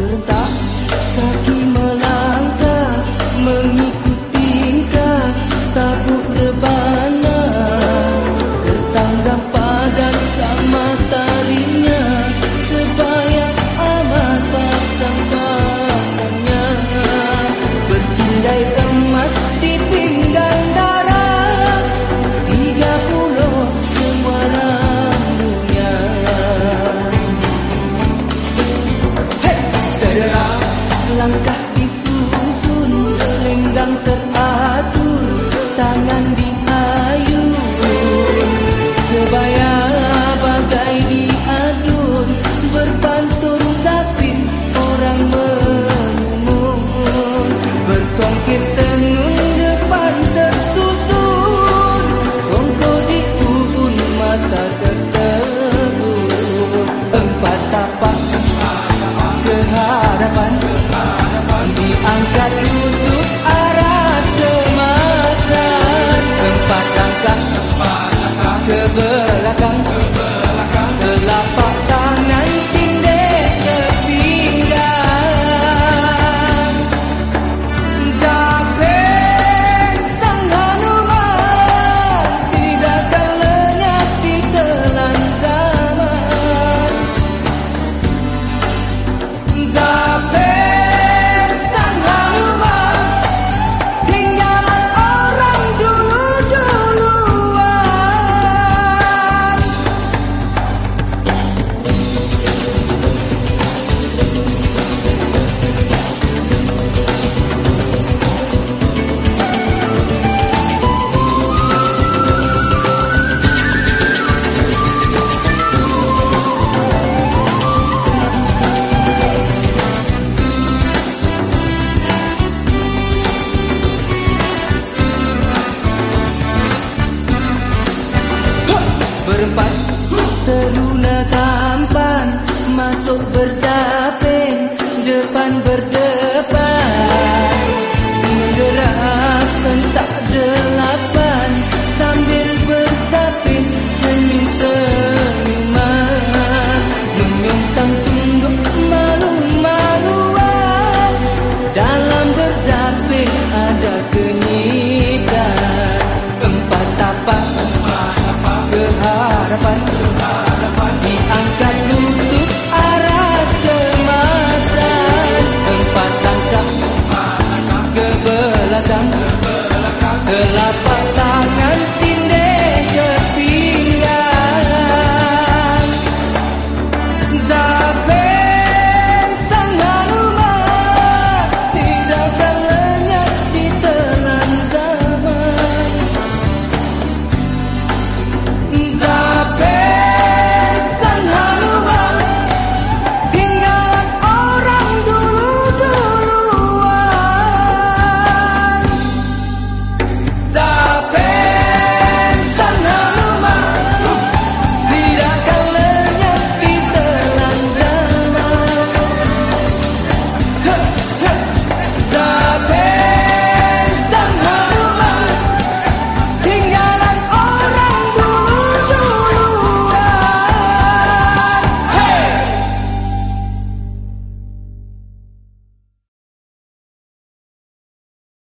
surta 想的 berempat Teruna tampan Masuk berzapin Depan ber.